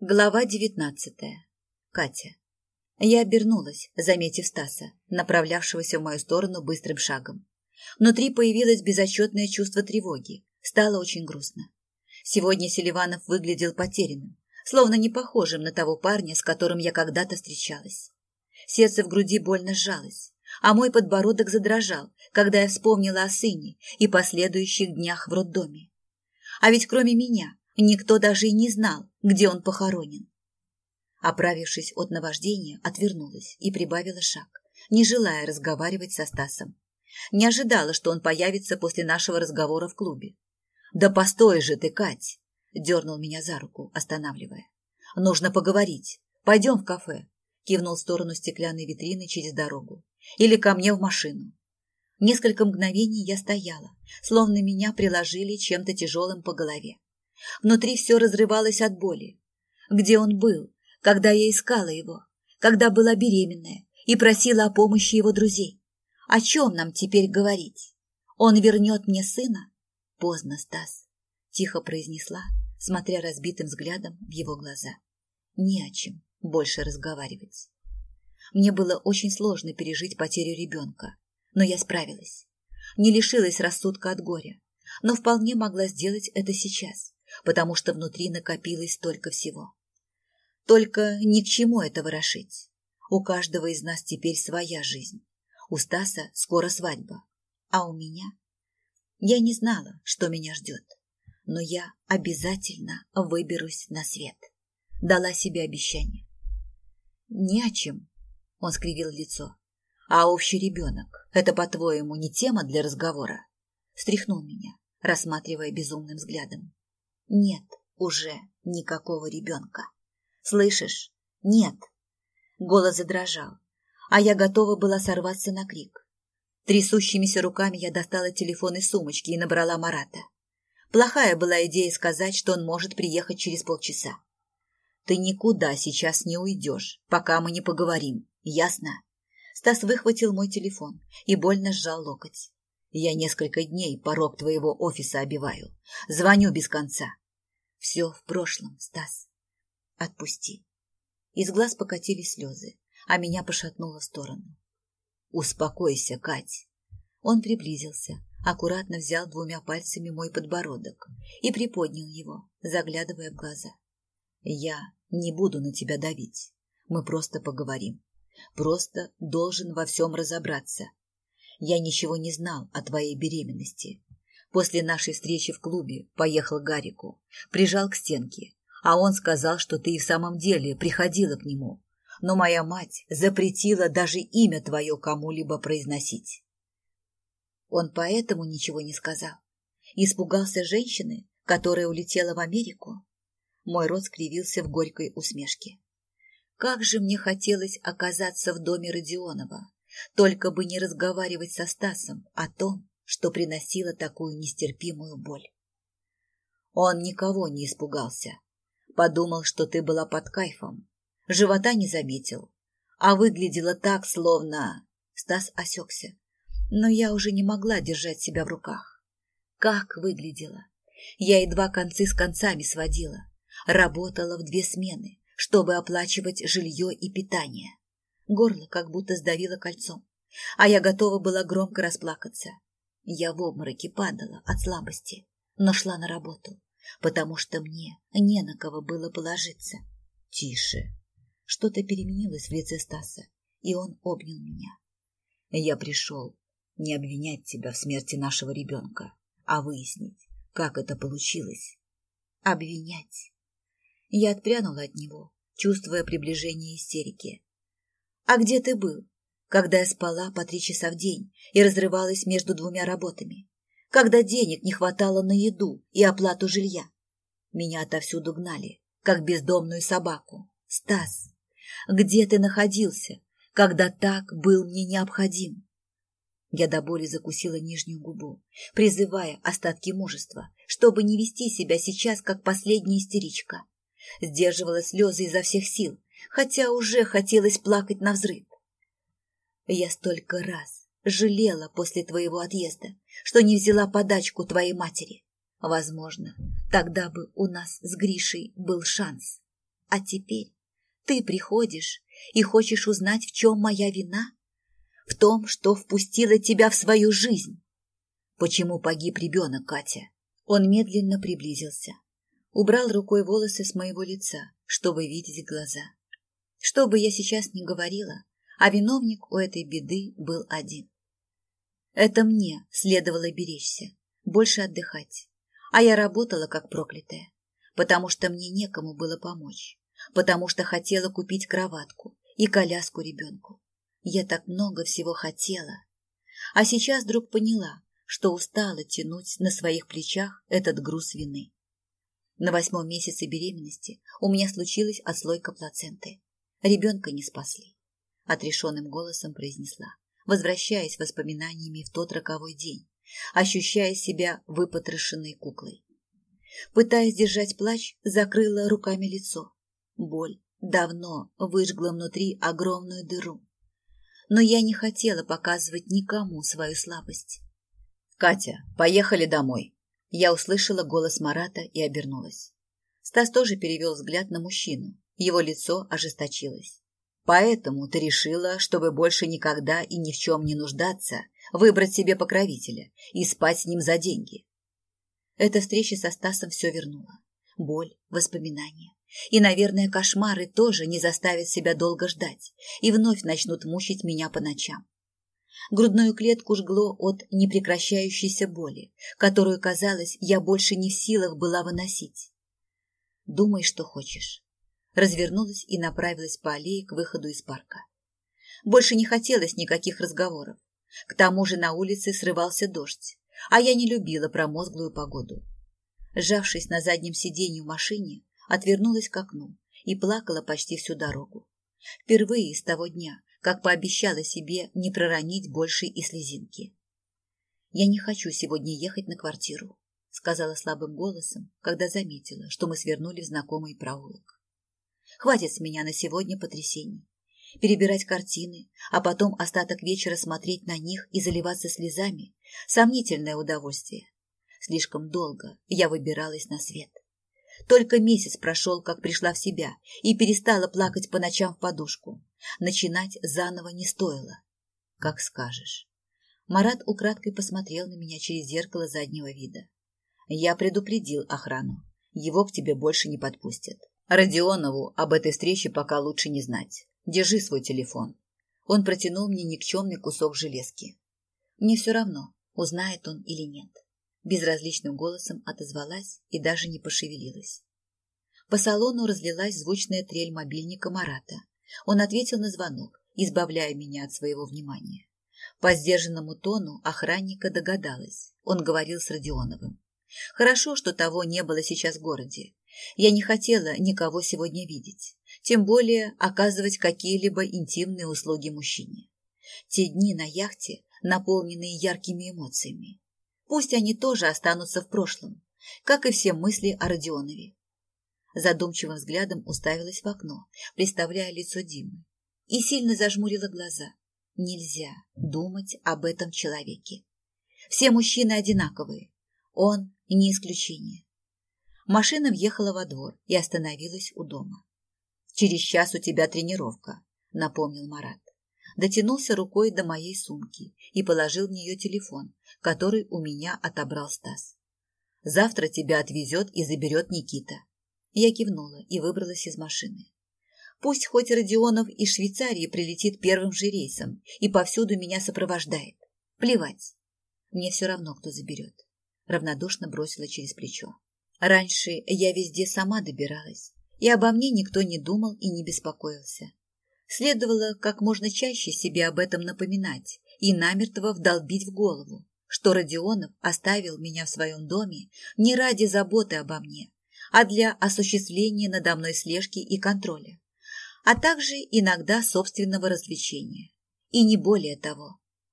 Глава девятнадцатая. Катя. Я обернулась, заметив Стаса, направлявшегося в мою сторону быстрым шагом. Внутри появилось безотчетное чувство тревоги. Стало очень грустно. Сегодня Селиванов выглядел потерянным, словно не похожим на того парня, с которым я когда-то встречалась. Сердце в груди больно сжалось, а мой подбородок задрожал, когда я вспомнила о сыне и последующих днях в роддоме. А ведь кроме меня Никто даже и не знал, где он похоронен. Оправившись от наваждения, отвернулась и прибавила шаг, не желая разговаривать со Стасом. Не ожидала, что он появится после нашего разговора в клубе. «Да постой же ты, Кать!» — дернул меня за руку, останавливая. «Нужно поговорить. Пойдем в кафе», — кивнул в сторону стеклянной витрины через дорогу. «Или ко мне в машину». Несколько мгновений я стояла, словно меня приложили чем-то тяжелым по голове. Внутри все разрывалось от боли. Где он был, когда я искала его, когда была беременная и просила о помощи его друзей? О чем нам теперь говорить? Он вернет мне сына? Поздно, Стас, тихо произнесла, смотря разбитым взглядом в его глаза. Не о чем больше разговаривать. Мне было очень сложно пережить потерю ребенка, но я справилась. Не лишилась рассудка от горя, но вполне могла сделать это сейчас потому что внутри накопилось столько всего. Только ни к чему это ворошить. У каждого из нас теперь своя жизнь. У Стаса скоро свадьба. А у меня? Я не знала, что меня ждет. Но я обязательно выберусь на свет. Дала себе обещание. Не о чем, он скривил лицо. А общий ребенок – это, по-твоему, не тема для разговора? Стряхнул меня, рассматривая безумным взглядом. Нет уже никакого ребенка. Слышишь? Нет. Голос задрожал, а я готова была сорваться на крик. Трясущимися руками я достала телефон из сумочки и набрала Марата. Плохая была идея сказать, что он может приехать через полчаса. Ты никуда сейчас не уйдешь, пока мы не поговорим, ясно? Стас выхватил мой телефон и больно сжал локоть. Я несколько дней порог твоего офиса обиваю. Звоню без конца. Все в прошлом, Стас. Отпусти. Из глаз покатились слезы, а меня пошатнуло в сторону. Успокойся, Кать. Он приблизился, аккуратно взял двумя пальцами мой подбородок и приподнял его, заглядывая в глаза. Я не буду на тебя давить. Мы просто поговорим. Просто должен во всем разобраться. Я ничего не знал о твоей беременности. После нашей встречи в клубе поехал к Гарику, прижал к стенке, а он сказал, что ты и в самом деле приходила к нему. Но моя мать запретила даже имя твое кому-либо произносить. Он поэтому ничего не сказал. Испугался женщины, которая улетела в Америку. Мой рот скривился в горькой усмешке. Как же мне хотелось оказаться в доме Родионова, только бы не разговаривать со Стасом о том, что приносило такую нестерпимую боль. Он никого не испугался. Подумал, что ты была под кайфом. Живота не заметил. А выглядела так, словно... Стас осекся. Но я уже не могла держать себя в руках. Как выглядела? Я едва концы с концами сводила. Работала в две смены, чтобы оплачивать жилье и питание. Горло как будто сдавило кольцом, а я готова была громко расплакаться. Я в обмороке падала от слабости, но шла на работу, потому что мне не на кого было положиться. Тише. Что-то переменилось в лице Стаса, и он обнял меня. Я пришел не обвинять тебя в смерти нашего ребенка, а выяснить, как это получилось. Обвинять. Я отпрянула от него, чувствуя приближение истерики. «А где ты был? Когда я спала по три часа в день и разрывалась между двумя работами, когда денег не хватало на еду и оплату жилья. Меня отовсюду гнали, как бездомную собаку. Стас, где ты находился, когда так был мне необходим? Я до боли закусила нижнюю губу, призывая остатки мужества, чтобы не вести себя сейчас, как последняя истеричка. Сдерживала слезы изо всех сил, хотя уже хотелось плакать на взрыв. Я столько раз жалела после твоего отъезда, что не взяла подачку твоей матери. Возможно, тогда бы у нас с Гришей был шанс. А теперь ты приходишь и хочешь узнать, в чем моя вина? В том, что впустила тебя в свою жизнь. Почему погиб ребенок, Катя? Он медленно приблизился. Убрал рукой волосы с моего лица, чтобы видеть глаза. Что бы я сейчас ни говорила, а виновник у этой беды был один. Это мне следовало беречься, больше отдыхать. А я работала как проклятая, потому что мне некому было помочь, потому что хотела купить кроватку и коляску ребенку. Я так много всего хотела. А сейчас вдруг поняла, что устала тянуть на своих плечах этот груз вины. На восьмом месяце беременности у меня случилась отслойка плаценты. Ребенка не спасли. Отрешенным голосом произнесла, возвращаясь воспоминаниями в тот роковой день, ощущая себя выпотрошенной куклой. Пытаясь держать плач, закрыла руками лицо. Боль давно выжгла внутри огромную дыру. Но я не хотела показывать никому свою слабость. «Катя, поехали домой!» Я услышала голос Марата и обернулась. Стас тоже перевел взгляд на мужчину. Его лицо ожесточилось. «Поэтому ты решила, чтобы больше никогда и ни в чем не нуждаться, выбрать себе покровителя и спать с ним за деньги. Эта встреча со Стасом все вернула. Боль, воспоминания. И, наверное, кошмары тоже не заставят себя долго ждать и вновь начнут мучить меня по ночам. Грудную клетку жгло от непрекращающейся боли, которую, казалось, я больше не в силах была выносить. «Думай, что хочешь». Развернулась и направилась по аллее к выходу из парка. Больше не хотелось никаких разговоров. К тому же на улице срывался дождь, а я не любила промозглую погоду. Сжавшись на заднем сиденье в машине, отвернулась к окну и плакала почти всю дорогу. Впервые с того дня, как пообещала себе не проронить больше и слезинки. «Я не хочу сегодня ехать на квартиру», — сказала слабым голосом, когда заметила, что мы свернули в знакомый проулок. «Хватит с меня на сегодня потрясений перебирать картины, а потом остаток вечера смотреть на них и заливаться слезами – сомнительное удовольствие. Слишком долго я выбиралась на свет. Только месяц прошел, как пришла в себя, и перестала плакать по ночам в подушку. Начинать заново не стоило. Как скажешь. Марат украдкой посмотрел на меня через зеркало заднего вида. Я предупредил охрану. Его к тебе больше не подпустят. Родионову об этой встрече пока лучше не знать. Держи свой телефон. Он протянул мне никчемный кусок железки. Мне все равно, узнает он или нет. Безразличным голосом отозвалась и даже не пошевелилась. По салону разлилась звучная трель мобильника Марата. Он ответил на звонок, избавляя меня от своего внимания. По сдержанному тону охранника догадалась. Он говорил с Родионовым. Хорошо, что того не было сейчас в городе. Я не хотела никого сегодня видеть тем более оказывать какие-либо интимные услуги мужчине. Те дни на яхте, наполненные яркими эмоциями. Пусть они тоже останутся в прошлом, как и все мысли о Родионове. Задумчивым взглядом уставилась в окно, представляя лицо Димы, и сильно зажмурила глаза. Нельзя думать об этом человеке. Все мужчины одинаковые, он не исключение. Машина въехала во двор и остановилась у дома. «Через час у тебя тренировка», — напомнил Марат. Дотянулся рукой до моей сумки и положил в нее телефон, который у меня отобрал Стас. «Завтра тебя отвезет и заберет Никита». Я кивнула и выбралась из машины. Пусть хоть Родионов из Швейцарии прилетит первым же рейсом и повсюду меня сопровождает. Плевать. Мне все равно, кто заберет. Равнодушно бросила через плечо. Раньше я везде сама добиралась, и обо мне никто не думал и не беспокоился. Следовало как можно чаще себе об этом напоминать и намертво вдолбить в голову, что Родионов оставил меня в своем доме не ради заботы обо мне, а для осуществления надо мной слежки и контроля, а также иногда собственного развлечения. И не более того.